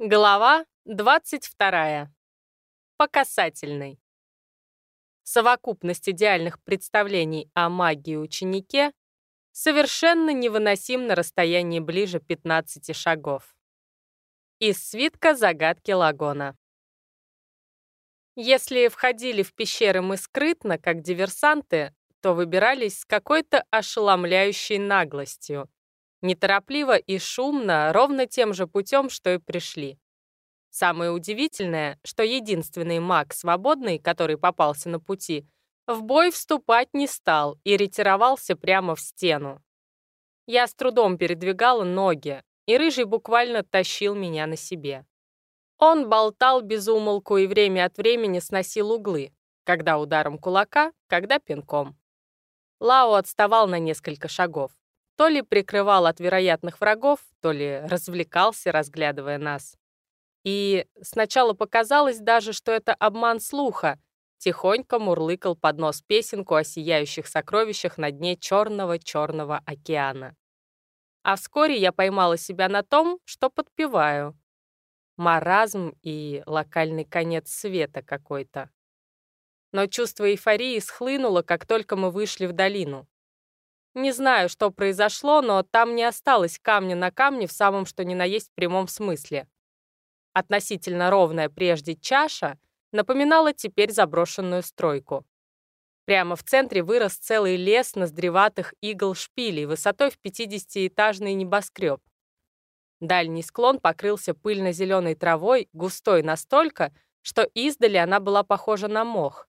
Глава 22. По касательной. Совокупность идеальных представлений о магии-ученике совершенно невыносим на расстоянии ближе 15 шагов. Из свитка загадки Лагона. Если входили в пещеры мы скрытно, как диверсанты, то выбирались с какой-то ошеломляющей наглостью, неторопливо и шумно, ровно тем же путем, что и пришли. Самое удивительное, что единственный маг свободный, который попался на пути, в бой вступать не стал и ретировался прямо в стену. Я с трудом передвигала ноги, и Рыжий буквально тащил меня на себе. Он болтал без умолку и время от времени сносил углы, когда ударом кулака, когда пинком. Лао отставал на несколько шагов. То ли прикрывал от вероятных врагов, то ли развлекался, разглядывая нас. И сначала показалось даже, что это обман слуха. Тихонько мурлыкал под нос песенку о сияющих сокровищах на дне черного-черного океана. А вскоре я поймала себя на том, что подпеваю. Маразм и локальный конец света какой-то. Но чувство эйфории схлынуло, как только мы вышли в долину. Не знаю, что произошло, но там не осталось камня на камне в самом что ни на есть прямом смысле. Относительно ровная прежде чаша напоминала теперь заброшенную стройку. Прямо в центре вырос целый лес ноздреватых игл-шпилей высотой в 50-этажный небоскреб. Дальний склон покрылся пыльно-зеленой травой, густой настолько, что издали она была похожа на мох.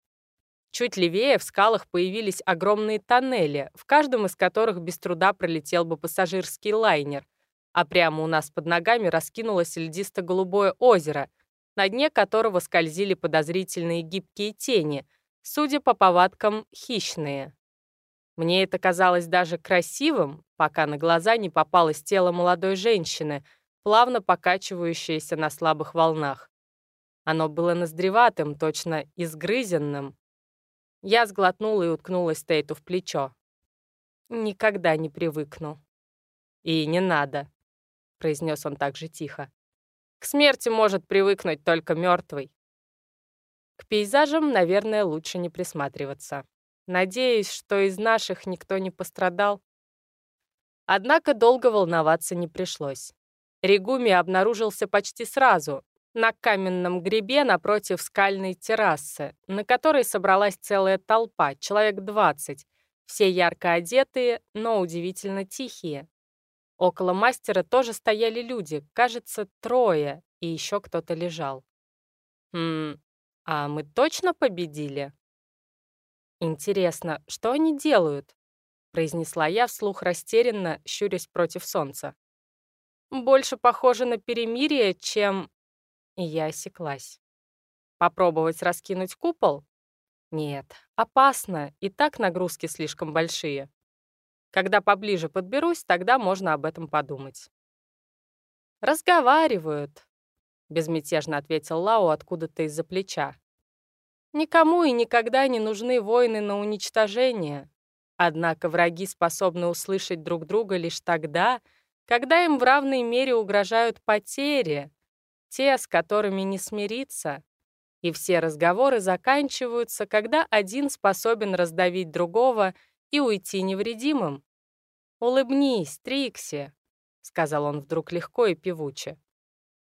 Чуть левее в скалах появились огромные тоннели, в каждом из которых без труда пролетел бы пассажирский лайнер, а прямо у нас под ногами раскинулось льдисто-голубое озеро, на дне которого скользили подозрительные гибкие тени, судя по повадкам, хищные. Мне это казалось даже красивым, пока на глаза не попалось тело молодой женщины, плавно покачивающееся на слабых волнах. Оно было ноздреватым, точно изгрызенным, я сглотнула и уткнулась Тейту в плечо. «Никогда не привыкну». «И не надо», — произнес он так же тихо. «К смерти может привыкнуть только мертвый». К пейзажам, наверное, лучше не присматриваться. Надеюсь, что из наших никто не пострадал. Однако долго волноваться не пришлось. Ригуми обнаружился почти сразу, на каменном гребе напротив скальной террасы, на которой собралась целая толпа, человек 20, все ярко одетые, но удивительно тихие. Около мастера тоже стояли люди, кажется, трое, и еще кто-то лежал. «Хм, а мы точно победили?» «Интересно, что они делают?» произнесла я вслух растерянно, щурясь против солнца. «Больше похоже на перемирие, чем и я осеклась. Попробовать раскинуть купол? Нет, опасно, и так нагрузки слишком большие. Когда поближе подберусь, тогда можно об этом подумать. «Разговаривают», — безмятежно ответил Лао откуда-то из-за плеча. «Никому и никогда не нужны войны на уничтожение. Однако враги способны услышать друг друга лишь тогда, когда им в равной мере угрожают потери, те, с которыми не смириться. И все разговоры заканчиваются, когда один способен раздавить другого и уйти невредимым. «Улыбнись, Трикси», — сказал он вдруг легко и певуче.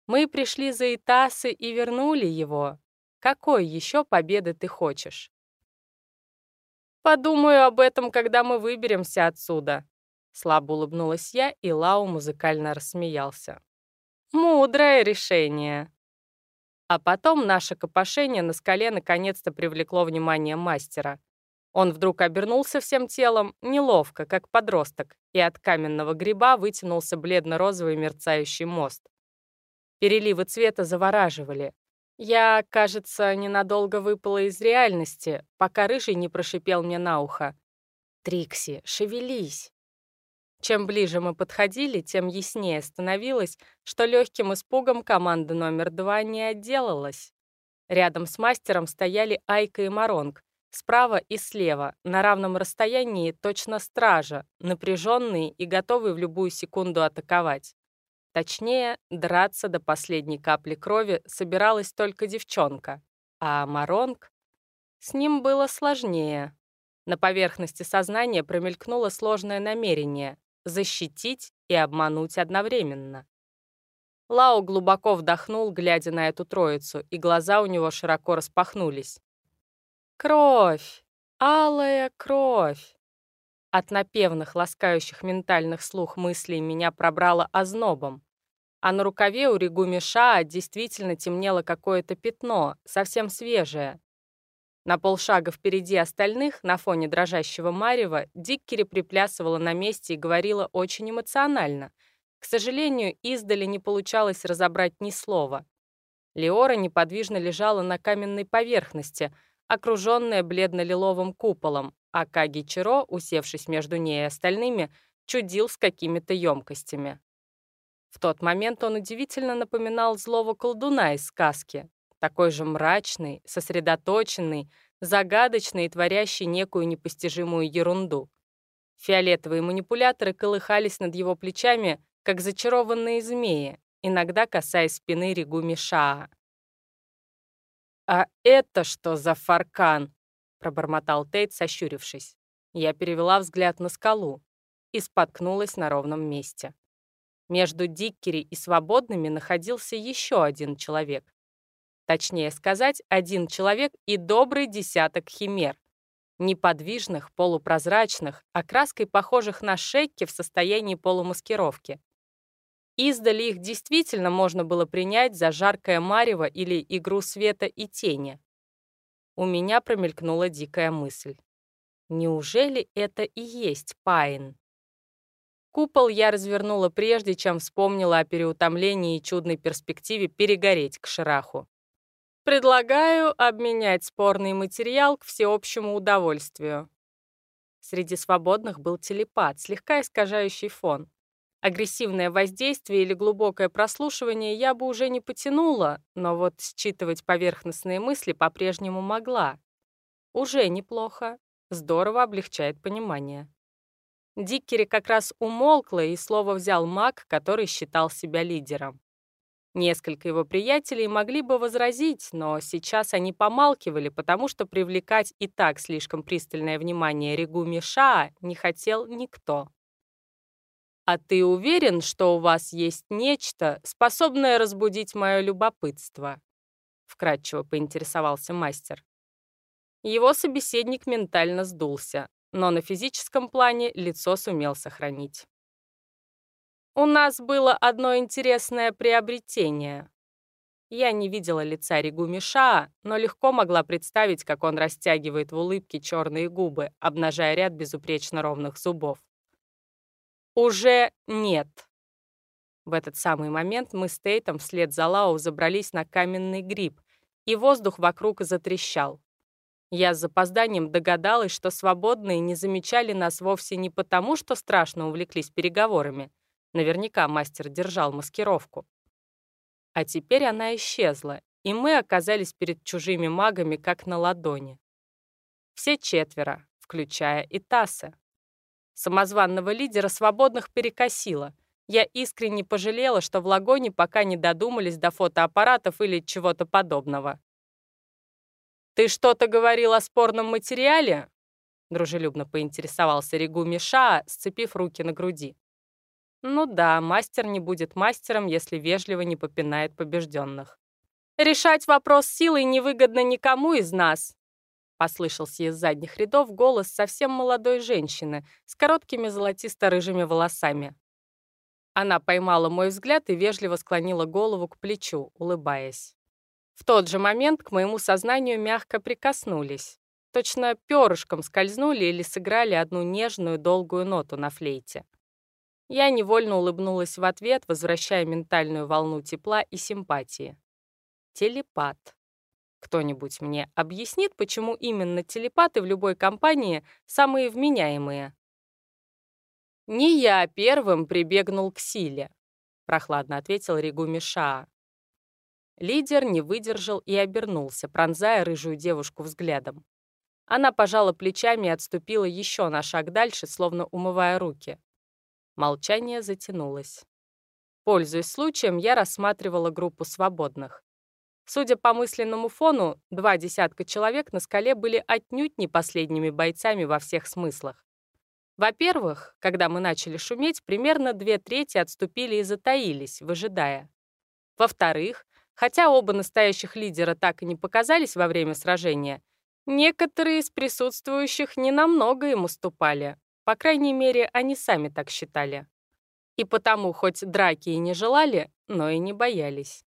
«Мы пришли за Итасы и вернули его. Какой еще победы ты хочешь?» «Подумаю об этом, когда мы выберемся отсюда», — слабо улыбнулась я, и Лау музыкально рассмеялся. Мудрое решение. А потом наше копошение на скале наконец-то привлекло внимание мастера. Он вдруг обернулся всем телом, неловко, как подросток, и от каменного гриба вытянулся бледно-розовый мерцающий мост. Переливы цвета завораживали. Я, кажется, ненадолго выпала из реальности, пока рыжий не прошипел мне на ухо. «Трикси, шевелись!» Чем ближе мы подходили, тем яснее становилось, что легким испугом команда номер два не отделалась. Рядом с мастером стояли Айка и Маронг, справа и слева, на равном расстоянии точно стража, напряженные и готовые в любую секунду атаковать. Точнее, драться до последней капли крови собиралась только девчонка, а Маронг... С ним было сложнее. На поверхности сознания промелькнуло сложное намерение — защитить и обмануть одновременно. Лао глубоко вдохнул, глядя на эту троицу, и глаза у него широко распахнулись. «Кровь! Алая кровь!» От напевных, ласкающих ментальных слух мыслей меня пробрало ознобом. А на рукаве у Ригуми Шаа действительно темнело какое-то пятно, совсем свежее. На полшага впереди остальных, на фоне дрожащего марева, Диккери приплясывала на месте и говорила очень эмоционально. К сожалению, издали не получалось разобрать ни слова. Леора неподвижно лежала на каменной поверхности, окруженная бледно-лиловым куполом, а Каги Чиро, усевшись между ней и остальными, чудил с какими-то емкостями. В тот момент он удивительно напоминал злого колдуна из сказки, такой же мрачный, сосредоточенный, загадочный и творящий некую непостижимую ерунду. Фиолетовые манипуляторы колыхались над его плечами, как зачарованные змеи, иногда касаясь спины Ригуми Шаа. «А это что за фаркан?» — пробормотал Тейт, сощурившись. Я перевела взгляд на скалу и споткнулась на ровном месте. Между Диккери и Свободными находился еще один человек. Точнее сказать, один человек и добрый десяток химер. Неподвижных, полупрозрачных, окраской похожих на шекки в состоянии полумаскировки. Издали их действительно можно было принять за жаркое марево или игру света и тени. У меня промелькнула дикая мысль. Неужели это и есть Пайн? Купол я развернула прежде, чем вспомнила о переутомлении и чудной перспективе перегореть к Шираху. Предлагаю обменять спорный материал к всеобщему удовольствию. Среди свободных был телепат, слегка искажающий фон. Агрессивное воздействие или глубокое прослушивание я бы уже не потянула, но вот считывать поверхностные мысли по-прежнему могла. Уже неплохо. Здорово облегчает понимание. Диккери как раз умолкла, и слово взял маг, который считал себя лидером. Несколько его приятелей могли бы возразить, но сейчас они помалкивали, потому что привлекать и так слишком пристальное внимание Регуми Шаа не хотел никто. «А ты уверен, что у вас есть нечто, способное разбудить мое любопытство?» — вкратчиво поинтересовался мастер. Его собеседник ментально сдулся но на физическом плане лицо сумел сохранить. У нас было одно интересное приобретение. Я не видела лица Ригуми Шаа, но легко могла представить, как он растягивает в улыбке черные губы, обнажая ряд безупречно ровных зубов. «Уже нет». В этот самый момент мы с Тейтом вслед за Лао забрались на каменный гриб, и воздух вокруг затрещал. Я с запозданием догадалась, что свободные не замечали нас вовсе не потому, что страшно увлеклись переговорами. Наверняка мастер держал маскировку. А теперь она исчезла, и мы оказались перед чужими магами как на ладони. Все четверо, включая и Тасса. Самозванного лидера свободных перекосило. Я искренне пожалела, что в Лагоне пока не додумались до фотоаппаратов или чего-то подобного. «Ты что-то говорил о спорном материале?» Дружелюбно поинтересовался Ригу Миша, сцепив руки на груди. Ну да, мастер не будет мастером, если вежливо не попинает побежденных. «Решать вопрос силой невыгодно никому из нас», послышался из задних рядов голос совсем молодой женщины с короткими золотисто-рыжими волосами. Она поймала мой взгляд и вежливо склонила голову к плечу, улыбаясь. В тот же момент к моему сознанию мягко прикоснулись. Точно перышком скользнули или сыграли одну нежную долгую ноту на флейте. Я невольно улыбнулась в ответ, возвращая ментальную волну тепла и симпатии. Телепат. Кто-нибудь мне объяснит, почему именно телепаты в любой компании самые вменяемые? «Не я первым прибегнул к силе», — прохладно ответил Ригу Мишаа. Лидер не выдержал и обернулся, пронзая рыжую девушку взглядом. Она пожала плечами и отступила еще на шаг дальше, словно умывая руки. Молчание затянулось. Пользуясь случаем, я рассматривала группу свободных. Судя по мысленному фону, два десятка человек на скале были отнюдь не последними бойцами во всех смыслах. Во-первых, когда мы начали шуметь, примерно две трети отступили и затаились, выжидая. Во-вторых, хотя оба настоящих лидера так и не показались во время сражения, некоторые из присутствующих ненамного им уступали. По крайней мере, они сами так считали. И потому, хоть драки и не желали, но и не боялись.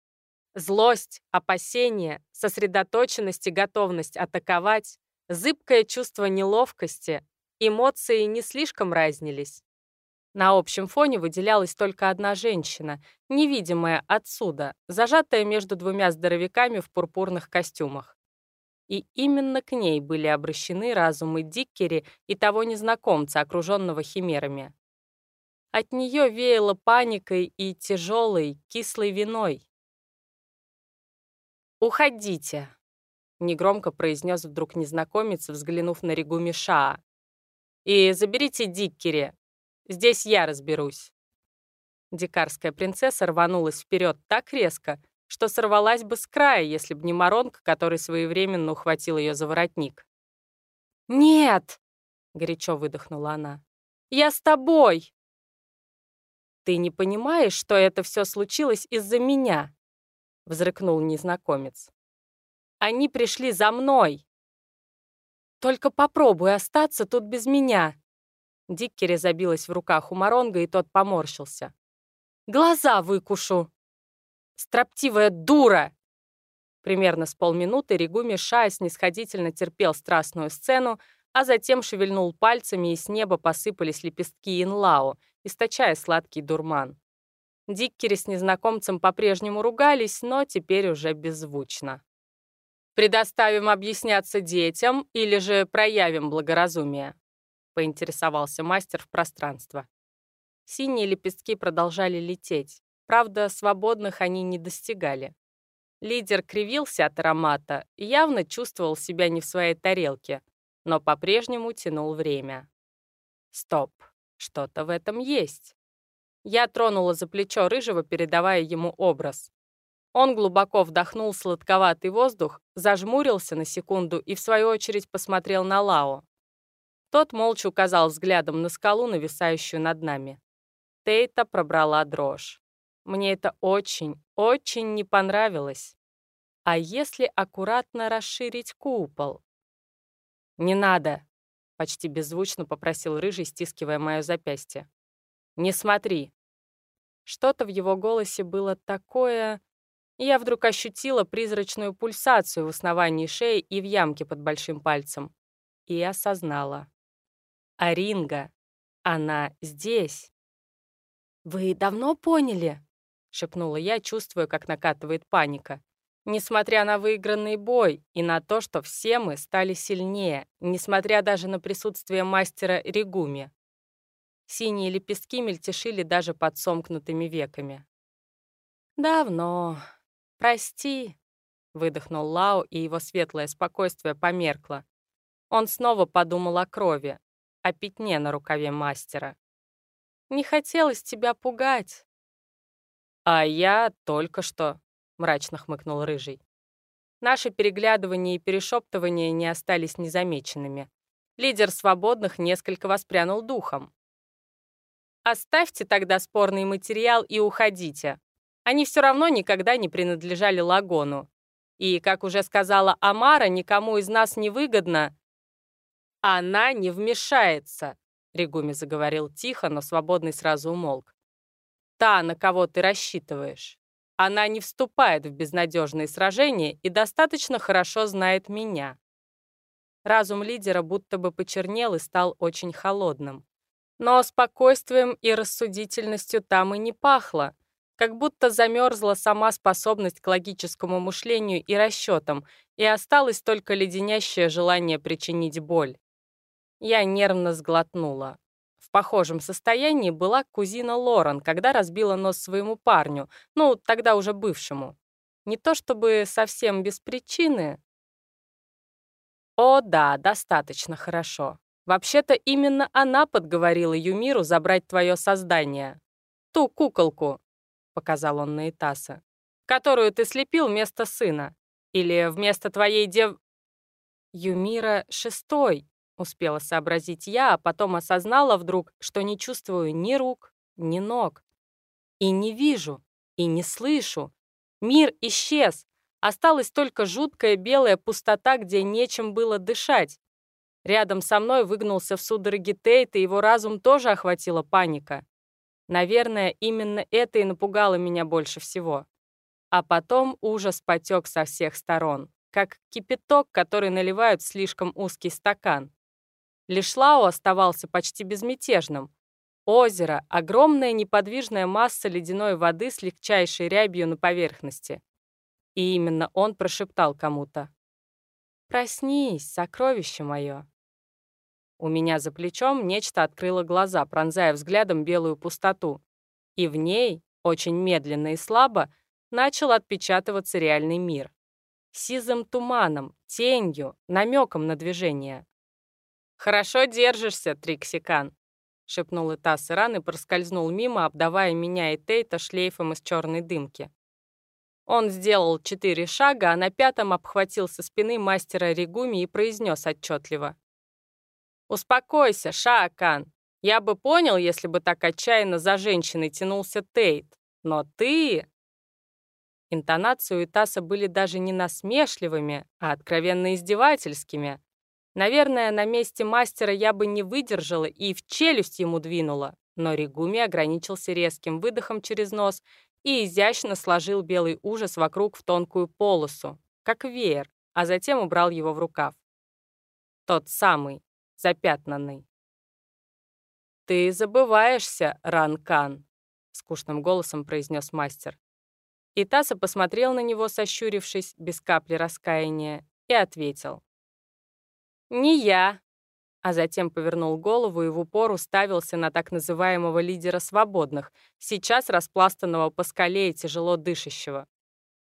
Злость, опасение, сосредоточенность и готовность атаковать, зыбкое чувство неловкости, эмоции не слишком разнились. На общем фоне выделялась только одна женщина, невидимая отсюда, зажатая между двумя здоровяками в пурпурных костюмах. И именно к ней были обращены разумы Диккери и того незнакомца, окруженного химерами. От нее веяло паникой и тяжелой, кислой виной. «Уходите», — негромко произнес вдруг незнакомец, взглянув на Ригуми Шаа. «И заберите Диккери. Здесь я разберусь». Дикарская принцесса рванулась вперед так резко, что сорвалась бы с края, если б не Маронг, который своевременно ухватил ее за воротник. «Нет!» — горячо выдохнула она. «Я с тобой!» «Ты не понимаешь, что это все случилось из-за меня?» взрыкнул незнакомец. «Они пришли за мной!» «Только попробуй остаться тут без меня!» Диккери забилась в руках у Моронга, и тот поморщился. «Глаза выкушу!» «Строптивая дура!» Примерно с полминуты Ригуми Шая снисходительно терпел страстную сцену, а затем шевельнул пальцами, и с неба посыпались лепестки инлао, источая сладкий дурман. Диккери с незнакомцем по-прежнему ругались, но теперь уже беззвучно. «Предоставим объясняться детям или же проявим благоразумие?» — поинтересовался мастер в пространство. Синие лепестки продолжали лететь. Правда, свободных они не достигали. Лидер кривился от аромата и явно чувствовал себя не в своей тарелке, но по-прежнему тянул время. Стоп, что-то в этом есть. Я тронула за плечо Рыжего, передавая ему образ. Он глубоко вдохнул сладковатый воздух, зажмурился на секунду и, в свою очередь, посмотрел на Лао. Тот молча указал взглядом на скалу, нависающую над нами. Тейта пробрала дрожь. Мне это очень, очень не понравилось. А если аккуратно расширить купол? «Не надо», — почти беззвучно попросил Рыжий, стискивая мое запястье. «Не смотри, что-то в его голосе было такое... Я вдруг ощутила призрачную пульсацию в основании шеи и в ямке под большим пальцем. И осознала. Аринга, она здесь. «Вы давно поняли?» — шепнула я, чувствуя, как накатывает паника. Несмотря на выигранный бой и на то, что все мы стали сильнее, несмотря даже на присутствие мастера Ригуми. Синие лепестки мельтешили даже под сомкнутыми веками. «Давно. Прости», — выдохнул Лао, и его светлое спокойствие померкло. Он снова подумал о крови, о пятне на рукаве мастера. «Не хотелось тебя пугать». «А я только что», — мрачно хмыкнул Рыжий. Наши переглядывания и перешептывания не остались незамеченными. Лидер свободных несколько воспрянул духом. Оставьте тогда спорный материал и уходите. Они все равно никогда не принадлежали Лагону. И, как уже сказала Амара, никому из нас не выгодно. Она не вмешается, Ригуми заговорил тихо, но свободный сразу умолк. Та, на кого ты рассчитываешь. Она не вступает в безнадежные сражения и достаточно хорошо знает меня. Разум лидера будто бы почернел и стал очень холодным. Но спокойствием и рассудительностью там и не пахло, как будто замерзла сама способность к логическому мышлению и расчетам, и осталось только леденящее желание причинить боль. Я нервно сглотнула. В похожем состоянии была кузина Лорен, когда разбила нос своему парню, ну, тогда уже бывшему. Не то чтобы совсем без причины. О, да, достаточно хорошо. Вообще-то именно она подговорила Юмиру забрать твое создание. Ту куколку. показал он на Итаса, которую ты слепил вместо сына. Или вместо твоей дев... Юмира шестой, успела сообразить я, а потом осознала вдруг, что не чувствую ни рук, ни ног. И не вижу, и не слышу. Мир исчез. Осталась только жуткая белая пустота, где нечем было дышать. Рядом со мной выгнулся в судороге Тейт, и его разум тоже охватила паника. Наверное, именно это и напугало меня больше всего. А потом ужас потек со всех сторон, как кипяток, который наливают в слишком узкий стакан. Лишь оставался почти безмятежным. Озеро — огромная неподвижная масса ледяной воды с легчайшей рябью на поверхности. И именно он прошептал кому-то. «Проснись, сокровище мое». У меня за плечом нечто открыло глаза, пронзая взглядом белую пустоту. И в ней, очень медленно и слабо, начал отпечатываться реальный мир. Сизым туманом, тенью, намеком на движение. «Хорошо держишься, Триксикан», — шепнул Итас Иран и проскользнул мимо, обдавая меня и Тейта шлейфом из черной дымки. Он сделал четыре шага, а на пятом обхватил со спины мастера Ригуми и произнес отчетливо. «Успокойся, Шаакан. Я бы понял, если бы так отчаянно за женщиной тянулся Тейт. Но ты...» Интонации у Итаса были даже не насмешливыми, а откровенно издевательскими. Наверное, на месте мастера я бы не выдержала и в челюсть ему двинула, но Ригуми ограничился резким выдохом через нос и изящно сложил белый ужас вокруг в тонкую полосу, как веер, а затем убрал его в рукав. Тот самый, запятнанный. «Ты забываешься, Ранкан», — скучным голосом произнес мастер. И Таса посмотрел на него, сощурившись, без капли раскаяния, и ответил. «Не я», а затем повернул голову и в упор уставился на так называемого лидера свободных, сейчас распластанного по скале и тяжело дышащего.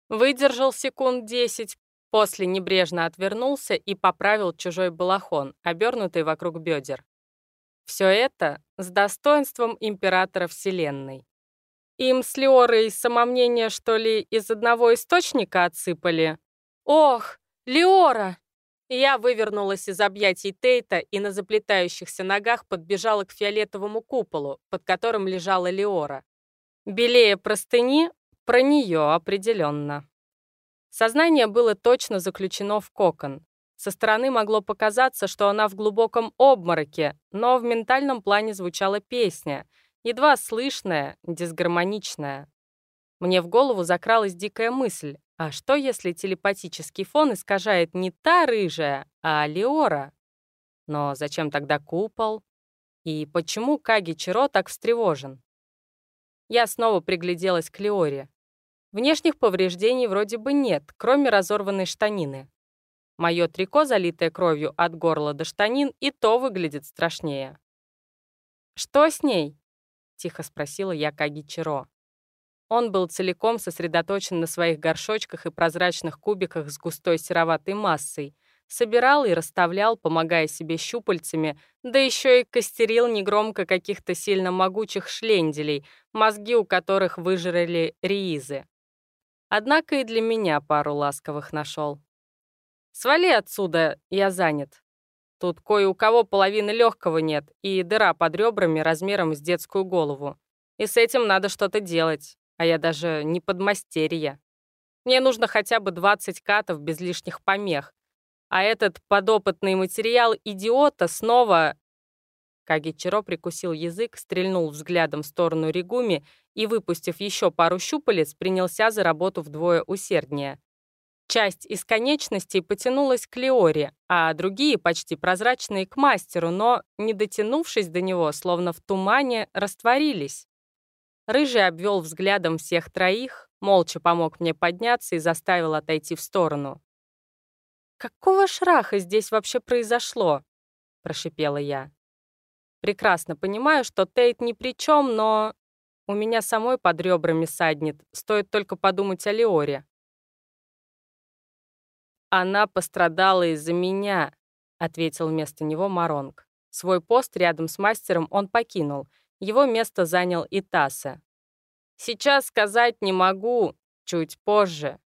Выдержал секунд десять, после небрежно отвернулся и поправил чужой балахон, обернутый вокруг бедер. Все это с достоинством императора Вселенной. Им с Леорой самомнение, что ли, из одного источника отсыпали? Ох, Леора! Я вывернулась из объятий Тейта и на заплетающихся ногах подбежала к фиолетовому куполу, под которым лежала Леора. Белее простыни, про нее определенно. Сознание было точно заключено в кокон. Со стороны могло показаться, что она в глубоком обмороке, но в ментальном плане звучала песня — едва слышная, дисгармоничная. Мне в голову закралась дикая мысль, а что если телепатический фон искажает не та рыжая, а Леора? Но зачем тогда купол? И почему Каги Чиро так встревожен? Я снова пригляделась к Леоре. Внешних повреждений вроде бы нет, кроме разорванной штанины. Мое трико, залитое кровью от горла до штанин, и то выглядит страшнее. «Что с ней?» — тихо спросила я Кагичиро. Он был целиком сосредоточен на своих горшочках и прозрачных кубиках с густой сероватой массой, собирал и расставлял, помогая себе щупальцами, да еще и костерил негромко каких-то сильно могучих шленделей, мозги у которых выжрали риизы. Однако и для меня пару ласковых нашел. «Свали отсюда, я занят», Тут кое у кого половины легкого нет и дыра под ребрами размером с детскую голову. И с этим надо что-то делать, а я даже не подмастерье. Мне нужно хотя бы 20 катов без лишних помех. А этот подопытный материал идиота снова... Кагичиро прикусил язык, стрельнул взглядом в сторону Ригуми и, выпустив еще пару щупалец, принялся за работу вдвое усерднее. Часть из конечностей потянулась к Леоре, а другие, почти прозрачные, к мастеру, но, не дотянувшись до него, словно в тумане, растворились. Рыжий обвел взглядом всех троих, молча помог мне подняться и заставил отойти в сторону. «Какого шраха здесь вообще произошло?» — прошипела я. «Прекрасно понимаю, что Тейт ни при чем, но у меня самой под ребрами саднет, стоит только подумать о Леоре. «Она пострадала из-за меня», — ответил вместо него Маронг. Свой пост рядом с мастером он покинул. Его место занял Итаса. Сейчас сказать не могу, чуть позже.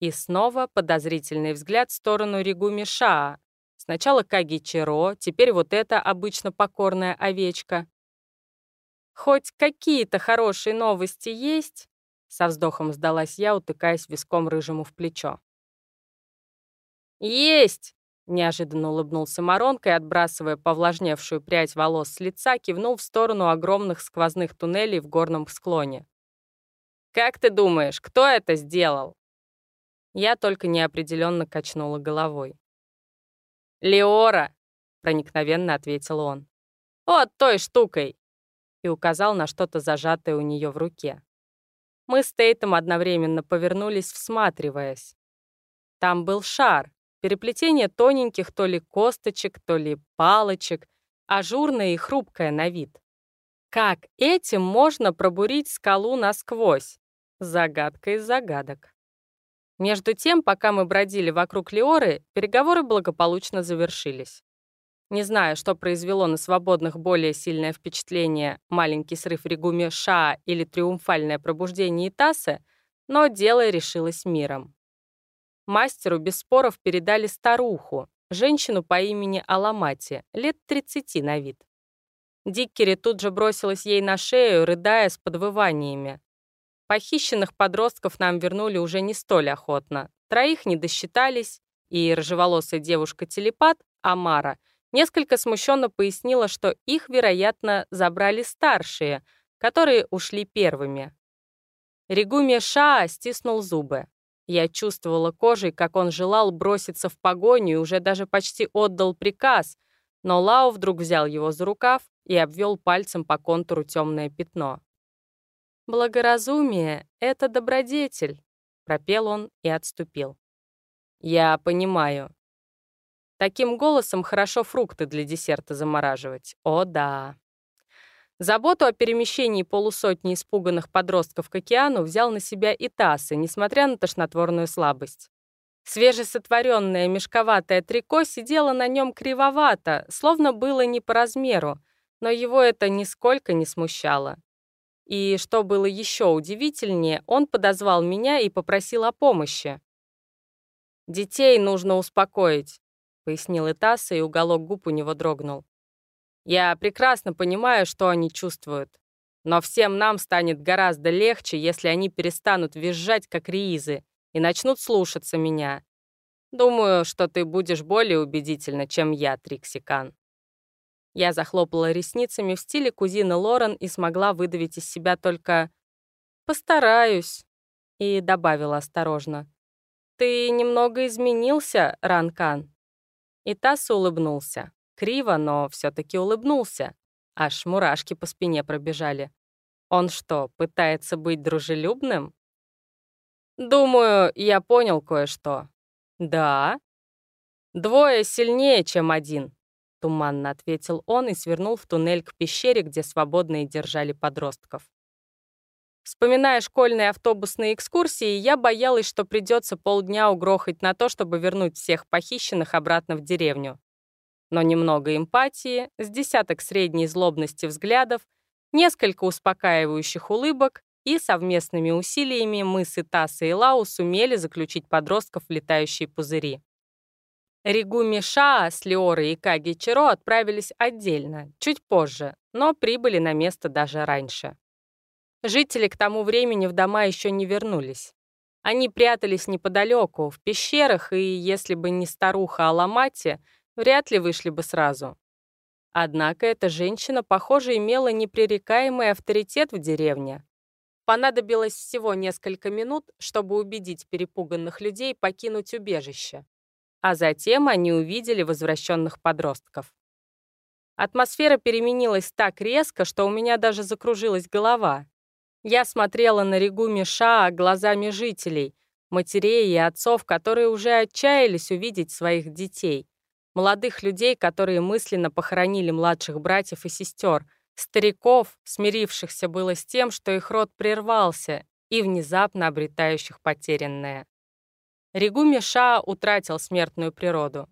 И снова подозрительный взгляд в сторону Ригуми Шаа. Сначала Каги Чиро, теперь вот эта обычно покорная овечка. «Хоть какие-то хорошие новости есть?» Со вздохом сдалась я, утыкаясь виском рыжему в плечо. «Есть!» — неожиданно улыбнулся Маронка и, отбрасывая повлажневшую прядь волос с лица, кивнул в сторону огромных сквозных туннелей в горном склоне. «Как ты думаешь, кто это сделал?» Я только неопределенно качнула головой. «Леора!» — проникновенно ответил он. «Вот той штукой!» и указал на что-то зажатое у нее в руке. Мы с Тейтом одновременно повернулись, всматриваясь. Там был шар, переплетение тоненьких то ли косточек, то ли палочек, ажурное и хрупкое на вид. Как этим можно пробурить скалу насквозь? Загадка из загадок. Между тем, пока мы бродили вокруг Леоры, переговоры благополучно завершились. Не знаю, что произвело на свободных более сильное впечатление маленький срыв Ригуми Ша или триумфальное пробуждение Итасы, но дело решилось миром. Мастеру без споров передали старуху, женщину по имени Аламати, лет 30 на вид. Диккери тут же бросилась ей на шею, рыдая с подвываниями. Похищенных подростков нам вернули уже не столь охотно. Троих не досчитались, и рыжеволосая девушка-телепат, Амара, несколько смущенно пояснила, что их, вероятно, забрали старшие, которые ушли первыми. Ригуми Ша стиснул зубы. Я чувствовала кожей, как он желал броситься в погоню и уже даже почти отдал приказ, но Лао вдруг взял его за рукав и обвел пальцем по контуру темное пятно. «Благоразумие — это добродетель», — пропел он и отступил. «Я понимаю», Таким голосом хорошо фрукты для десерта замораживать. О, да. Заботу о перемещении полусотни испуганных подростков к океану взял на себя и Тасы, несмотря на тошнотворную слабость. Свежесотворенное мешковатое трико сидело на нем кривовато, словно было не по размеру, но его это нисколько не смущало. И, что было еще удивительнее, он подозвал меня и попросил о помощи. «Детей нужно успокоить пояснил Итаса, и уголок губ у него дрогнул. «Я прекрасно понимаю, что они чувствуют. Но всем нам станет гораздо легче, если они перестанут визжать, как риизы, и начнут слушаться меня. Думаю, что ты будешь более убедительна, чем я, Триксикан». Я захлопала ресницами в стиле кузины Лорен и смогла выдавить из себя только «постараюсь», и добавила осторожно. «Ты немного изменился, Ранкан?» И Тасс улыбнулся. Криво, но все таки улыбнулся. Аж мурашки по спине пробежали. Он что, пытается быть дружелюбным? Думаю, я понял кое-что. Да? Двое сильнее, чем один, туманно ответил он и свернул в туннель к пещере, где свободные держали подростков. Вспоминая школьные автобусные экскурсии, я боялась, что придется полдня угрохать на то, чтобы вернуть всех похищенных обратно в деревню. Но немного эмпатии, с десяток средней злобности взглядов, несколько успокаивающих улыбок и совместными усилиями мы с Итасой и Лау сумели заключить подростков в летающие пузыри. Ригуми Шаа с Леорой и Каги Чиро отправились отдельно, чуть позже, но прибыли на место даже раньше. Жители к тому времени в дома еще не вернулись. Они прятались неподалеку, в пещерах, и если бы не старуха Аламати, вряд ли вышли бы сразу. Однако эта женщина, похоже, имела непререкаемый авторитет в деревне. Понадобилось всего несколько минут, чтобы убедить перепуганных людей покинуть убежище. А затем они увидели возвращенных подростков. Атмосфера переменилась так резко, что у меня даже закружилась голова. Я смотрела на Ригуми Ша глазами жителей, матерей и отцов, которые уже отчаялись увидеть своих детей, молодых людей, которые мысленно похоронили младших братьев и сестер, стариков, смирившихся было с тем, что их род прервался, и внезапно обретающих потерянное. Ригуми Ша утратил смертную природу.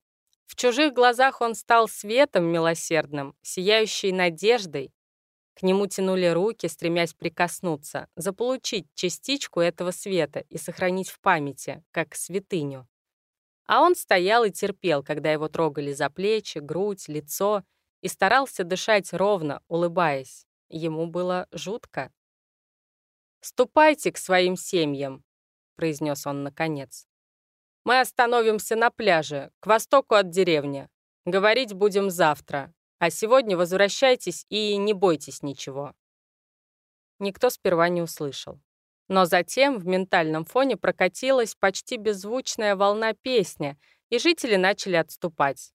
В чужих глазах он стал светом милосердным, сияющей надеждой, К нему тянули руки, стремясь прикоснуться, заполучить частичку этого света и сохранить в памяти, как святыню. А он стоял и терпел, когда его трогали за плечи, грудь, лицо, и старался дышать ровно, улыбаясь. Ему было жутко. «Ступайте к своим семьям», — произнес он наконец. «Мы остановимся на пляже, к востоку от деревни. Говорить будем завтра, а сегодня возвращайтесь и не бойтесь ничего». Никто сперва не услышал. Но затем в ментальном фоне прокатилась почти беззвучная волна песни, и жители начали отступать.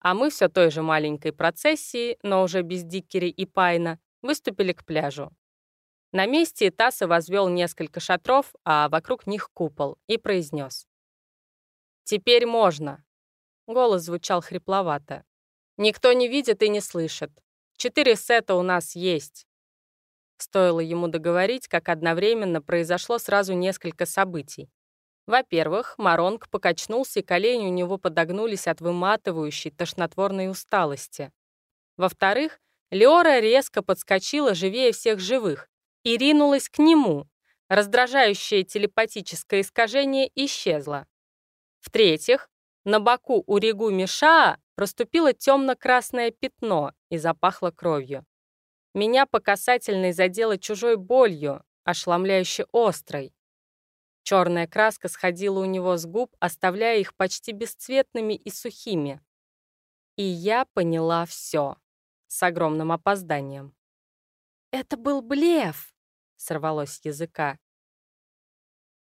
А мы все той же маленькой процессии, но уже без Диккери и Пайна, выступили к пляжу. На месте Тасса возвел несколько шатров, а вокруг них купол, и произнес. «Теперь можно». Голос звучал хрипловато. «Никто не видит и не слышит. Четыре сета у нас есть. Стоило ему договорить, как одновременно произошло сразу несколько событий. Во-первых, Маронг покачнулся, и колени у него подогнулись от выматывающей, тошнотворной усталости. Во-вторых, Леора резко подскочила живее всех живых и ринулась к нему. Раздражающее телепатическое искажение исчезло. В-третьих, на боку у Ригу Мишаа проступило темно-красное пятно и запахло кровью. Меня по касательной задело чужой болью, ошеломляюще острой. Черная краска сходила у него с губ, оставляя их почти бесцветными и сухими. И я поняла все с огромным опозданием. «Это был блеф!» — сорвалось с языка.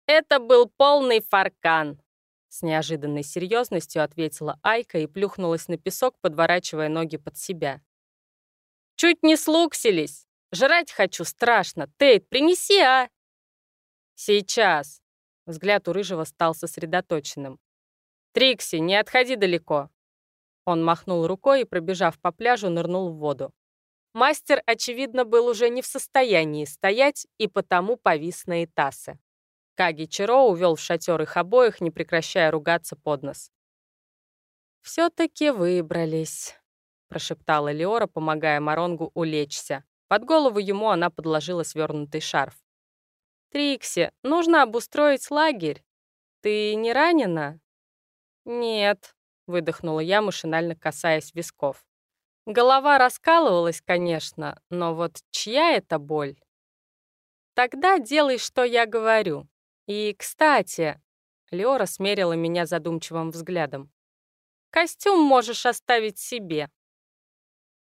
«Это был полный фаркан!» С неожиданной серьезностью ответила Айка и плюхнулась на песок, подворачивая ноги под себя. Чуть не слуксились. Жрать хочу страшно. Тейт, принеси, а!» «Сейчас!» Взгляд у Рыжего стал сосредоточенным. «Трикси, не отходи далеко!» Он махнул рукой и, пробежав по пляжу, нырнул в воду. Мастер, очевидно, был уже не в состоянии стоять и потому повис на Итасе. Каги Чиро увел в шатер их обоих, не прекращая ругаться под нос. «Все-таки выбрались», — прошептала Леора, помогая Маронгу улечься. Под голову ему она подложила свернутый шарф. «Трикси, нужно обустроить лагерь. Ты не ранена?» «Нет», — выдохнула я, машинально касаясь висков. Голова раскалывалась, конечно, но вот чья это боль? Тогда делай, что я говорю. И, кстати, Леора смерила меня задумчивым взглядом. Костюм можешь оставить себе.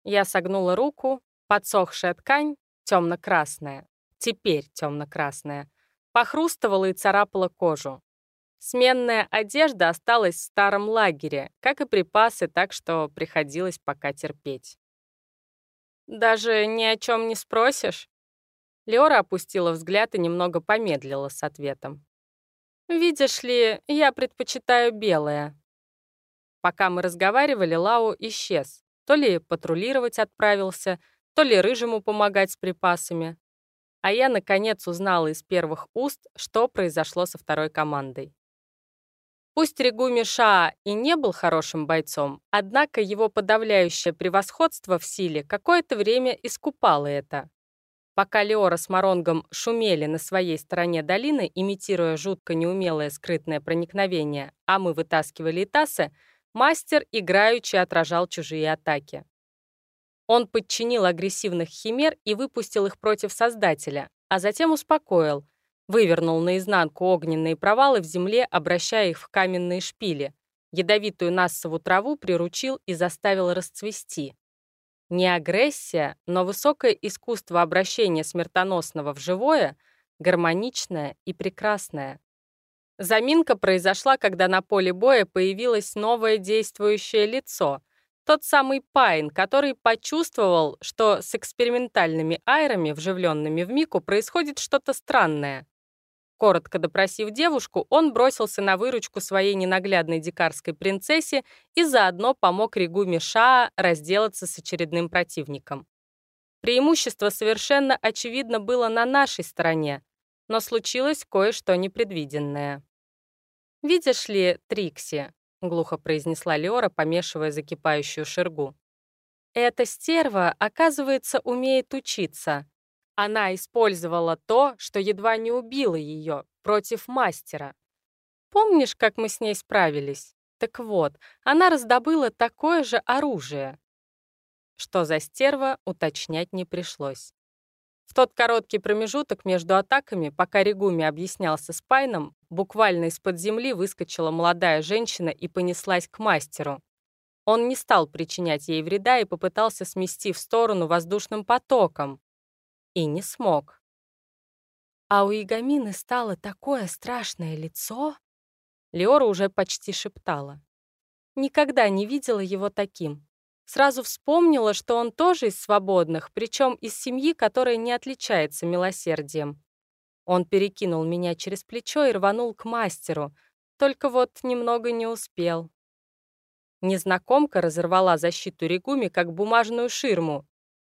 Я согнула руку, подсохшая ткань, темно-красная, теперь темно-красная, похрустывала и царапала кожу. Сменная одежда осталась в старом лагере, как и припасы, так что приходилось пока терпеть. «Даже ни о чем не спросишь?» Леора опустила взгляд и немного помедлила с ответом. «Видишь ли, я предпочитаю белое». Пока мы разговаривали, Лао исчез. То ли патрулировать отправился, то ли рыжему помогать с припасами. А я, наконец, узнала из первых уст, что произошло со второй командой. Пусть Ригуми Шаа и не был хорошим бойцом, однако его подавляющее превосходство в силе какое-то время искупало это. Пока Леора с Маронгом шумели на своей стороне долины, имитируя жутко неумелое скрытное проникновение, а мы вытаскивали Итасы, мастер играючи отражал чужие атаки. Он подчинил агрессивных химер и выпустил их против Создателя, а затем успокоил, вывернул наизнанку огненные провалы в земле, обращая их в каменные шпили, ядовитую нассову траву приручил и заставил расцвести. Не агрессия, но высокое искусство обращения смертоносного в живое, гармоничное и прекрасное. Заминка произошла, когда на поле боя появилось новое действующее лицо, тот самый Пайн, который почувствовал, что с экспериментальными айрами, вживленными в Мику, происходит что-то странное. Коротко допросив девушку, он бросился на выручку своей ненаглядной дикарской принцессе и заодно помог Ригуми Шаа разделаться с очередным противником. Преимущество совершенно очевидно было на нашей стороне, но случилось кое-что непредвиденное. «Видишь ли, Трикси», — глухо произнесла Леора, помешивая закипающую шергу. Эта стерва, оказывается, умеет учиться. Она использовала то, что едва не убило ее, против мастера. Помнишь, как мы с ней справились? Так вот, она раздобыла такое же оружие. Что за стерва, уточнять не пришлось. В тот короткий промежуток между атаками, пока Ригуми объяснялся с Пайном, буквально из-под земли выскочила молодая женщина и понеслась к мастеру. Он не стал причинять ей вреда и попытался смести в сторону воздушным потоком. И не смог. А у Игамины стало такое страшное лицо. Леора уже почти шептала. Никогда не видела его таким. Сразу вспомнила, что он тоже из свободных, причем из семьи, которая не отличается милосердием. Он перекинул меня через плечо и рванул к мастеру, только вот немного не успел. Незнакомка разорвала защиту Ригуми как бумажную ширму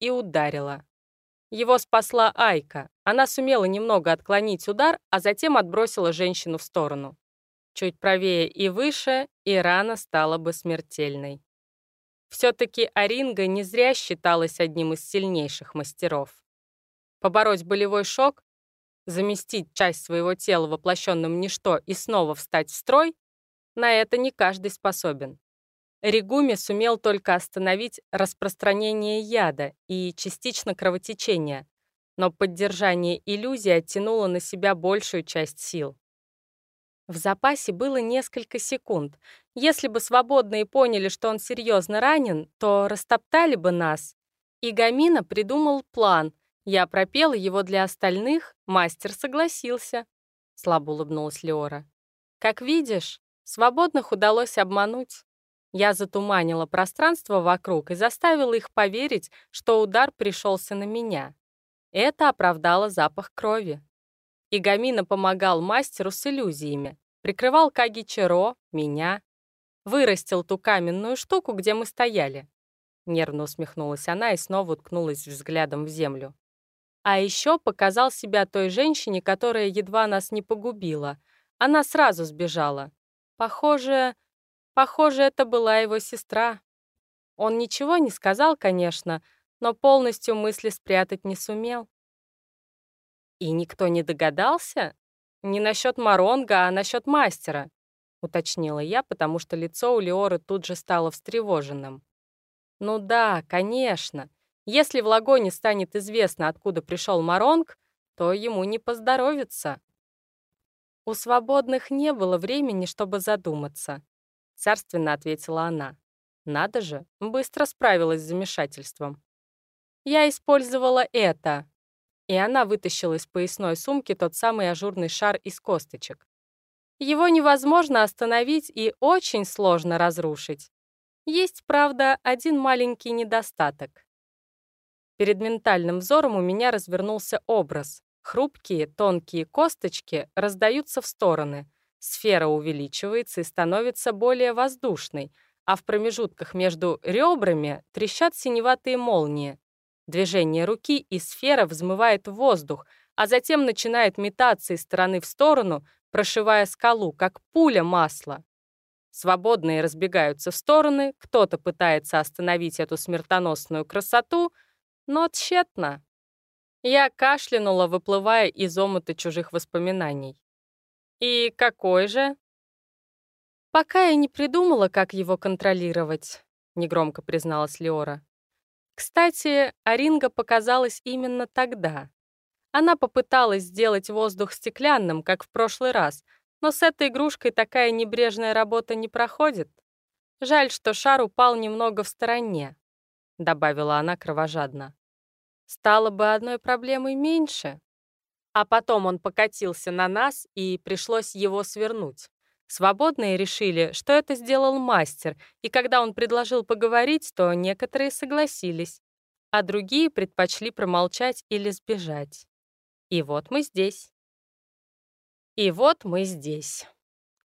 и ударила. Его спасла Айка. Она сумела немного отклонить удар, а затем отбросила женщину в сторону. Чуть правее и выше, и рана стала бы смертельной. Все-таки Аринга не зря считалась одним из сильнейших мастеров. Побороть болевой шок, заместить часть своего тела воплощенным ничто и снова встать в строй — на это не каждый способен. Ригуми сумел только остановить распространение яда и частично кровотечение, но поддержание иллюзии оттянуло на себя большую часть сил. В запасе было несколько секунд. Если бы свободные поняли, что он серьезно ранен, то растоптали бы нас. И Гамина придумал план. Я пропела его для остальных, мастер согласился. Слабо улыбнулась Леора. Как видишь, свободных удалось обмануть. Я затуманила пространство вокруг и заставила их поверить, что удар пришелся на меня. Это оправдало запах крови. Игамина помогал мастеру с иллюзиями, прикрывал Кагичеро, меня, вырастил ту каменную штуку, где мы стояли. Нервно усмехнулась она и снова уткнулась взглядом в землю. А еще показал себя той женщине, которая едва нас не погубила. Она сразу сбежала. Похоже, похоже, это была его сестра. Он ничего не сказал, конечно, но полностью мысли спрятать не сумел. И никто не догадался? Не насчет Маронга, а насчет мастера, уточнила я, потому что лицо у Леоры тут же стало встревоженным. Ну да, конечно. Если в Лагоне станет известно, откуда пришел Маронг, то ему не поздоровится. У свободных не было времени, чтобы задуматься, царственно ответила она. Надо же, быстро справилась с замешательством. Я использовала это, и она вытащила из поясной сумки тот самый ажурный шар из косточек. Его невозможно остановить и очень сложно разрушить. Есть, правда, один маленький недостаток. Перед ментальным взором у меня развернулся образ. Хрупкие, тонкие косточки раздаются в стороны. Сфера увеличивается и становится более воздушной, а в промежутках между ребрами трещат синеватые молнии. Движение руки, и сфера взмывает в воздух, а затем начинает метаться из стороны в сторону, прошивая скалу, как пуля масла. Свободные разбегаются в стороны, кто-то пытается остановить эту смертоносную красоту, но тщетно. Я кашлянула, выплывая из омута чужих воспоминаний. «И какой же?» «Пока я не придумала, как его контролировать», — негромко призналась Леора. Кстати, Аринга показалась именно тогда. Она попыталась сделать воздух стеклянным, как в прошлый раз, но с этой игрушкой такая небрежная работа не проходит. Жаль, что шар упал немного в стороне, добавила она кровожадно. Стало бы одной проблемой меньше. А потом он покатился на нас, и пришлось его свернуть. Свободные решили, что это сделал мастер, и когда он предложил поговорить, то некоторые согласились, а другие предпочли промолчать или сбежать. И вот мы здесь. И вот мы здесь.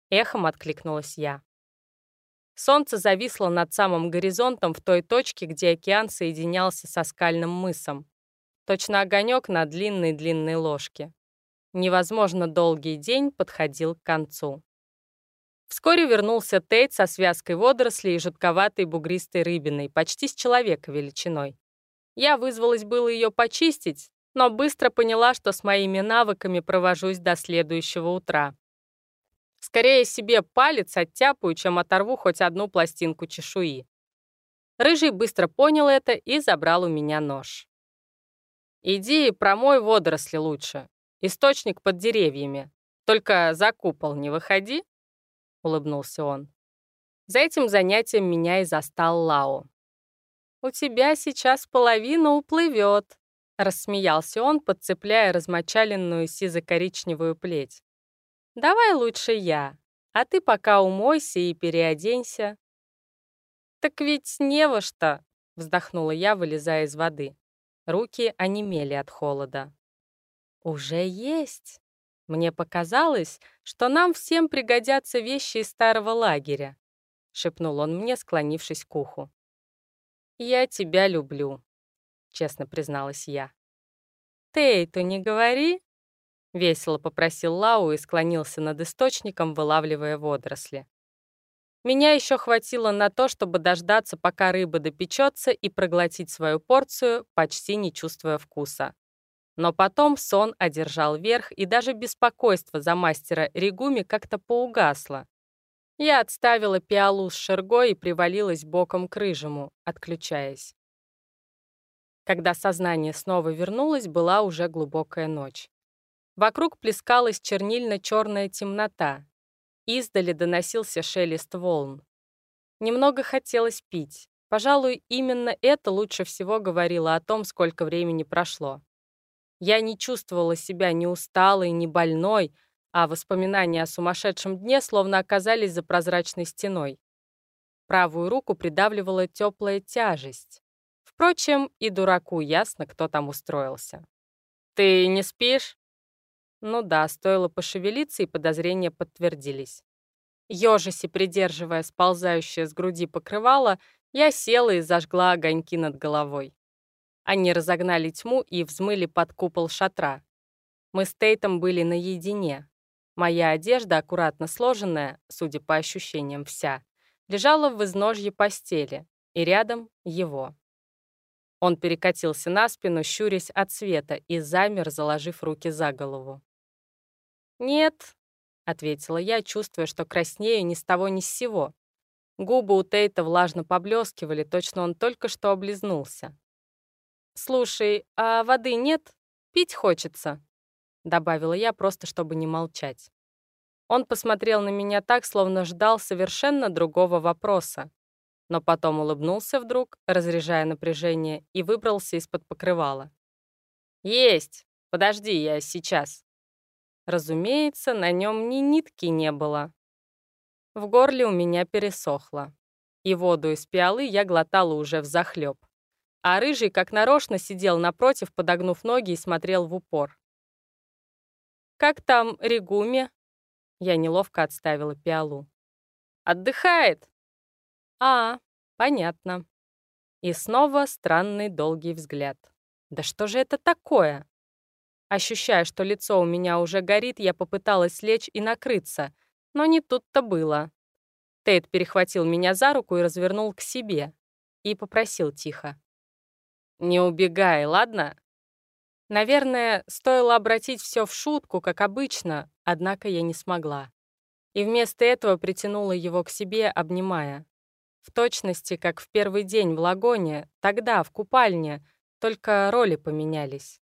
Эхом откликнулась я. Солнце зависло над самым горизонтом в той точке, где океан соединялся со скальным мысом. Точно огонек на длинной-длинной ложке. Невозможно долгий день подходил к концу. Вскоре вернулся Тейт со связкой водорослей и жутковатой бугристой рыбиной, почти с человека величиной. Я вызвалась было ее почистить, но быстро поняла, что с моими навыками провожусь до следующего утра. Скорее себе палец оттяпаю, чем оторву хоть одну пластинку чешуи. Рыжий быстро понял это и забрал у меня нож. «Иди промой водоросли лучше. Источник под деревьями. Только за купол не выходи», — улыбнулся он. За этим занятием меня и застал Лао. «У тебя сейчас половина уплывет», — рассмеялся он, подцепляя размочаленную сизо-коричневую плеть. «Давай лучше я, а ты пока умойся и переоденься». «Так ведь не во что», — вздохнула я, вылезая из воды. Руки онемели от холода. «Уже есть!» Мне показалось, что нам всем пригодятся вещи из старого лагеря, шепнул он мне, склонившись к уху. Я тебя люблю, честно призналась я. Тейту не говори, весело попросил Лау и склонился над источником, вылавливая водоросли. Меня еще хватило на то, чтобы дождаться, пока рыба допечется, и проглотить свою порцию, почти не чувствуя вкуса. Но потом сон одержал верх, и даже беспокойство за мастера Ригуми как-то поугасло. Я отставила пиалу с шергой и привалилась боком к рыжему, отключаясь. Когда сознание снова вернулось, была уже глубокая ночь. Вокруг плескалась чернильно-черная темнота. Издали доносился шелест волн. Немного хотелось пить. Пожалуй, именно это лучше всего говорило о том, сколько времени прошло. Я не чувствовала себя ни усталой, ни больной, а воспоминания о сумасшедшем дне словно оказались за прозрачной стеной. Правую руку придавливала теплая тяжесть. Впрочем, и дураку ясно, кто там устроился. «Ты не спишь?» Ну да, стоило пошевелиться, и подозрения подтвердились. Ёжись придерживая сползающее с груди покрывало, я села и зажгла огоньки над головой. Они разогнали тьму и взмыли под купол шатра. Мы с Тейтом были наедине. Моя одежда, аккуратно сложенная, судя по ощущениям вся, лежала в изножье постели, и рядом его. Он перекатился на спину, щурясь от света, и замер, заложив руки за голову. «Нет», — ответила я, чувствуя, что краснею ни с того ни с сего. Губы у Тейта влажно поблескивали, точно он только что облизнулся. «Слушай, а воды нет? Пить хочется», — добавила я, просто чтобы не молчать. Он посмотрел на меня так, словно ждал совершенно другого вопроса, но потом улыбнулся вдруг, разряжая напряжение, и выбрался из-под покрывала. «Есть! Подожди, я сейчас». Разумеется, на нем ни нитки не было. В горле у меня пересохло, и воду из пиалы я глотала уже взахлёб а рыжий, как нарочно, сидел напротив, подогнув ноги и смотрел в упор. «Как там Ригуми?» Я неловко отставила пиалу. «Отдыхает!» «А, понятно». И снова странный долгий взгляд. «Да что же это такое?» Ощущая, что лицо у меня уже горит, я попыталась лечь и накрыться, но не тут-то было. Тейт перехватил меня за руку и развернул к себе и попросил тихо. Не убегай, ладно? Наверное, стоило обратить все в шутку, как обычно, однако я не смогла. И вместо этого притянула его к себе, обнимая. В точности, как в первый день в лагоне, тогда, в купальне, только роли поменялись.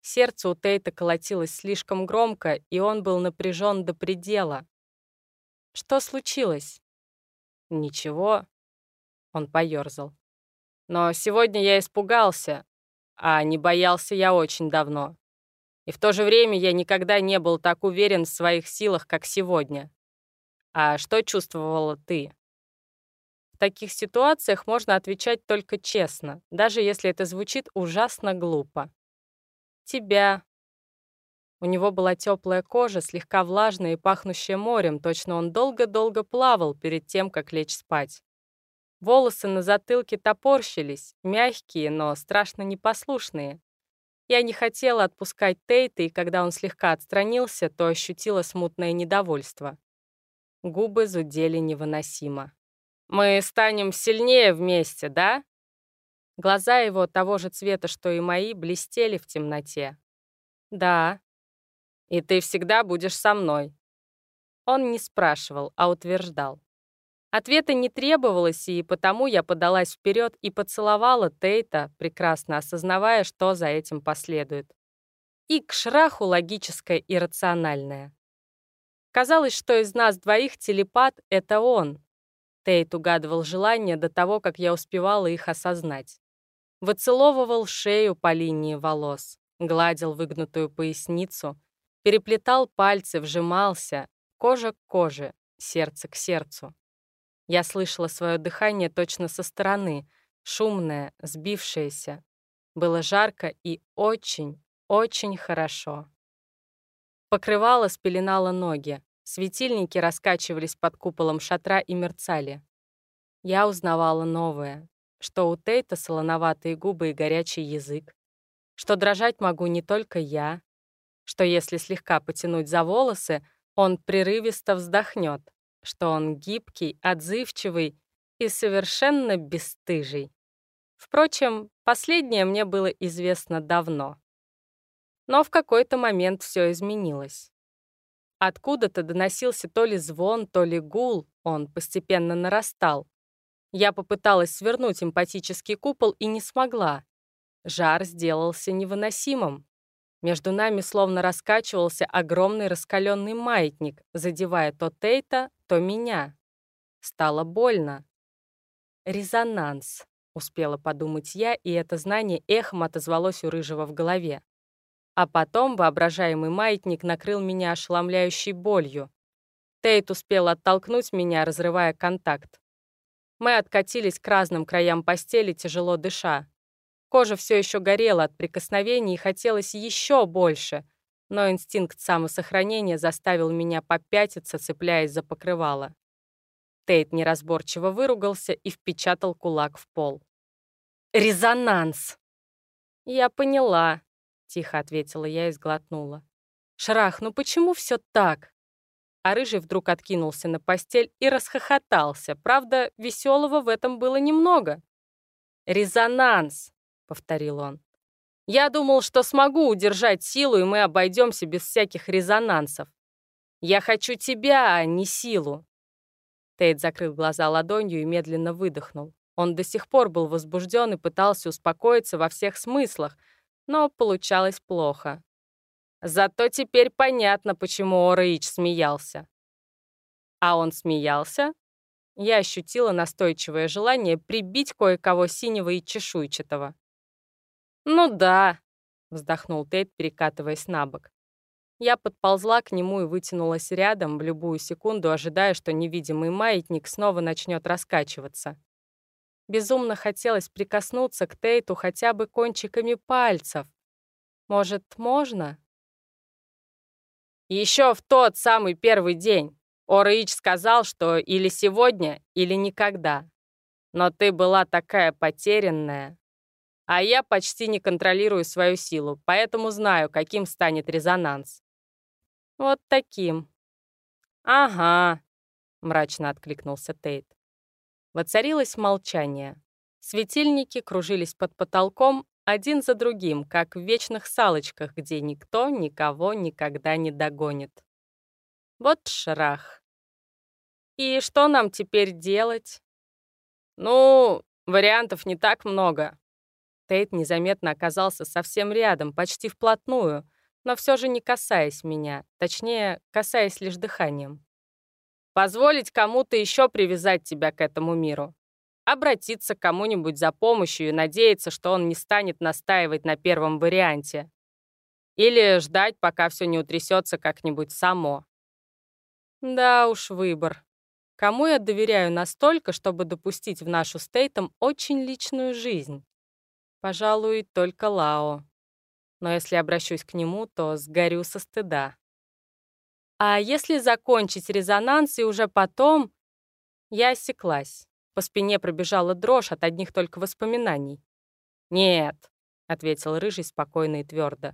Сердце у Тейта колотилось слишком громко, и он был напряжен до предела. «Что случилось?» «Ничего», — он поёрзал. Но сегодня я испугался, а не боялся я очень давно. И в то же время я никогда не был так уверен в своих силах, как сегодня. А что чувствовала ты? В таких ситуациях можно отвечать только честно, даже если это звучит ужасно глупо. Тебя. У него была теплая кожа, слегка влажная и пахнущая морем, точно он долго-долго плавал перед тем, как лечь спать. Волосы на затылке топорщились, мягкие, но страшно непослушные. Я не хотела отпускать Тейта, и когда он слегка отстранился, то ощутила смутное недовольство. Губы зудели невыносимо. «Мы станем сильнее вместе, да?» Глаза его того же цвета, что и мои, блестели в темноте. «Да». «И ты всегда будешь со мной». Он не спрашивал, а утверждал. Ответа не требовалось, и потому я подалась вперед и поцеловала Тейта, прекрасно осознавая, что за этим последует. И к шраху логическое и рациональное. Казалось, что из нас двоих телепат — это он. Тейт угадывал желания до того, как я успевала их осознать. Выцеловывал шею по линии волос, гладил выгнутую поясницу, переплетал пальцы, вжимался, кожа к коже, сердце к сердцу. Я слышала свое дыхание точно со стороны, шумное, сбившееся. Было жарко и очень, очень хорошо. Покрывало спеленало ноги, Светильники раскачивались под куполом шатра и мерцали. Я узнавала новое, что у Тейта солоноватые губы и горячий язык, что дрожать могу не только я, что если слегка потянуть за волосы, он прерывисто вздохнет, что он гибкий, отзывчивый и совершенно бесстыжий. Впрочем, последнее мне было известно давно. Но в какой-то момент все изменилось. Откуда-то доносился то ли звон, то ли гул, он постепенно нарастал. Я попыталась свернуть эмпатический купол и не смогла. Жар сделался невыносимым. Между нами словно раскачивался огромный раскаленный маятник, задевая то Тейта, то меня. Стало больно. «Резонанс», — успела подумать я, и это знание эхом отозвалось у Рыжего в голове. А потом воображаемый маятник накрыл меня ошеломляющей болью. Тейт успел оттолкнуть меня, разрывая контакт. Мы откатились к разным краям постели, тяжело дыша. Кожа все еще горела от прикосновений и хотелось еще больше, но инстинкт самосохранения заставил меня попятиться, цепляясь за покрывало. Тейт неразборчиво выругался и впечатал кулак в пол. «Резонанс!» Я поняла, Тихо ответила я и сглотнула. «Шрах, ну почему все так?» А Рыжий вдруг откинулся на постель и расхохотался. Правда, веселого в этом было немного. «Резонанс!» — повторил он. «Я думал, что смогу удержать силу, и мы обойдемся без всяких резонансов. Я хочу тебя, а не силу!» Тейт закрыл глаза ладонью и медленно выдохнул. Он до сих пор был возбужден и пытался успокоиться во всех смыслах, но получалось плохо. Зато теперь понятно, почему Орыич смеялся. А он смеялся? Я ощутила настойчивое желание прибить кое-кого синего и чешуйчатого. «Ну да», — вздохнул Тейт, перекатываясь на бок. Я подползла к нему и вытянулась рядом в любую секунду, ожидая, что невидимый маятник снова начнет раскачиваться. Безумно хотелось прикоснуться к Тейту хотя бы кончиками пальцев. Может, можно? Еще в тот самый первый день Орыич сказал, что или сегодня, или никогда. Но ты была такая потерянная. А я почти не контролирую свою силу, поэтому знаю, каким станет резонанс. Вот таким. Ага, мрачно откликнулся Тейт. Воцарилось молчание. Светильники кружились под потолком один за другим, как в вечных салочках, где никто никого никогда не догонит. Вот шрах. И что нам теперь делать? Ну, вариантов не так много. Тейт незаметно оказался совсем рядом, почти вплотную, но все же не касаясь меня, точнее, касаясь лишь дыханием. Позволить кому-то еще привязать тебя к этому миру. Обратиться к кому-нибудь за помощью и надеяться, что он не станет настаивать на первом варианте. Или ждать, пока все не утрясется как-нибудь само. Да уж, выбор. Кому я доверяю настолько, чтобы допустить в нашу стейтом очень личную жизнь? Пожалуй, только Лао. Но если обращусь к нему, то сгорю со стыда. А если закончить резонанс и уже потом... Я осеклась. По спине пробежала дрожь от одних только воспоминаний. «Нет», — ответил Рыжий спокойно и твердо.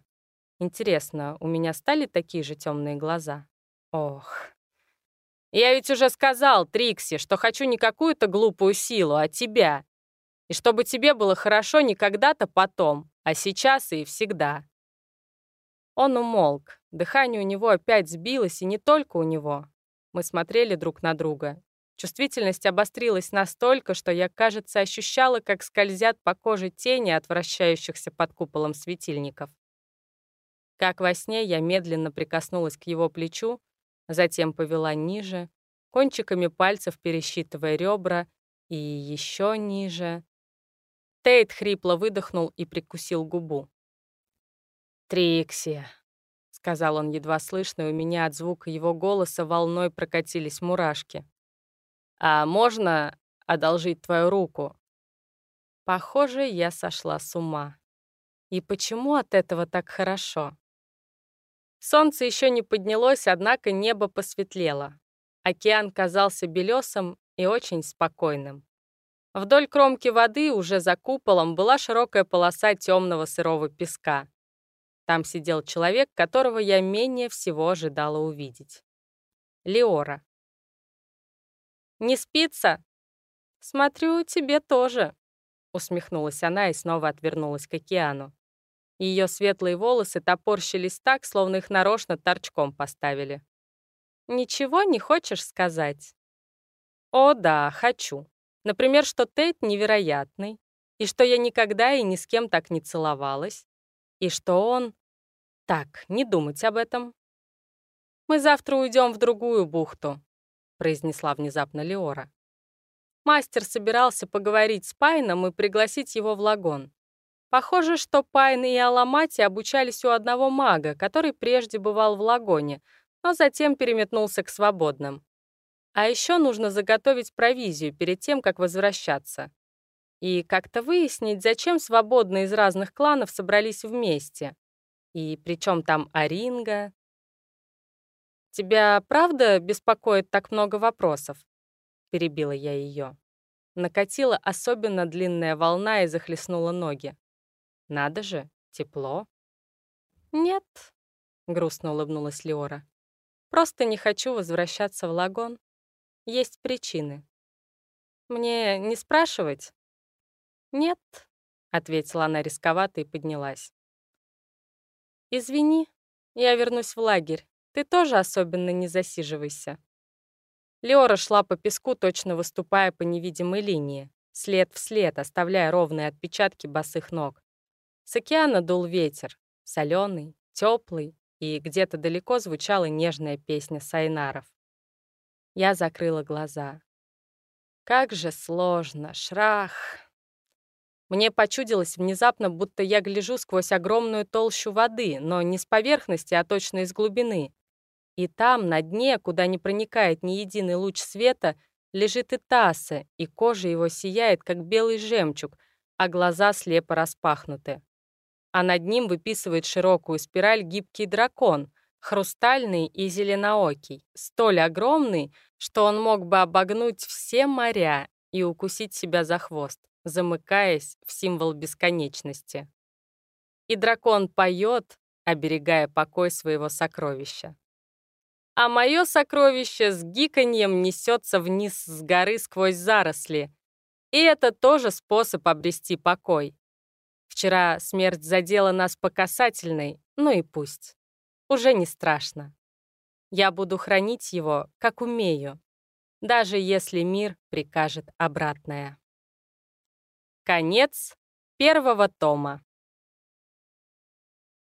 «Интересно, у меня стали такие же темные глаза? Ох, Я ведь уже сказал, Трикси, что хочу не какую-то глупую силу, а тебя. И чтобы тебе было хорошо не когда-то потом, а сейчас и всегда. Он умолк. Дыхание у него опять сбилось, и не только у него. Мы смотрели друг на друга. Чувствительность обострилась настолько, что я, кажется, ощущала, как скользят по коже тени от вращающихся под куполом светильников. Как во сне я медленно прикоснулась к его плечу, затем повела ниже, кончиками пальцев пересчитывая ребра, и еще ниже. Тейт хрипло выдохнул и прикусил губу. «Трикси», — сказал он едва слышно, и у меня от звука его голоса волной прокатились мурашки. «А можно одолжить твою руку?» Похоже, я сошла с ума. И почему от этого так хорошо? Солнце еще не поднялось, однако небо посветлело. Океан казался белесым и очень спокойным. Вдоль кромки воды, уже за куполом, была широкая полоса темного сырого песка. Там сидел человек, которого я менее всего ожидала увидеть. Леора. «Не спится?» «Смотрю, тебе тоже», — усмехнулась она и снова отвернулась к океану. Ее светлые волосы топорщились так, словно их нарочно торчком поставили. «Ничего не хочешь сказать?» «О, да, хочу. Например, что Тейт невероятный, и что я никогда и ни с кем так не целовалась, и что он... Так, не думать об этом. «Мы завтра уйдем в другую бухту», — произнесла внезапно Леора. Мастер собирался поговорить с Пайном и пригласить его в лагон. Похоже, что Пайн и Аламати обучались у одного мага, который прежде бывал в лагоне, но затем переметнулся к свободным. А еще нужно заготовить провизию перед тем, как возвращаться. И как-то выяснить, зачем свободные из разных кланов собрались вместе. И причем там Аринга. «Тебя правда беспокоит так много вопросов?» — перебила я ее. Накатила особенно длинная волна и захлестнула ноги. Надо же, тепло. Нет, грустно улыбнулась Леора. Просто не хочу возвращаться в лагон. Есть причины. Мне не спрашивать? Нет, ответила она рисковато и поднялась. Извини, я вернусь в лагерь. Ты тоже особенно не засиживайся. Леора шла по песку, точно выступая по невидимой линии, след в след, оставляя ровные отпечатки босых ног. С океана дул ветер, соленый, теплый, и где-то далеко звучала нежная песня сайнаров. Я закрыла глаза. Как же сложно, шрах. Мне почудилось внезапно, будто я гляжу сквозь огромную толщу воды, но не с поверхности, а точно из глубины. И там, на дне, куда не проникает ни единый луч света, лежит Итаса, и кожа его сияет, как белый жемчуг, а глаза слепо распахнуты а над ним выписывает широкую спираль гибкий дракон, хрустальный и зеленоокий, столь огромный, что он мог бы обогнуть все моря и укусить себя за хвост, замыкаясь в символ бесконечности. И дракон поет, оберегая покой своего сокровища. А мое сокровище с гиканьем несется вниз с горы сквозь заросли. И это тоже способ обрести покой. Вчера смерть задела нас по касательной, ну и пусть. Уже не страшно. Я буду хранить его, как умею, даже если мир прикажет обратное. Конец первого тома.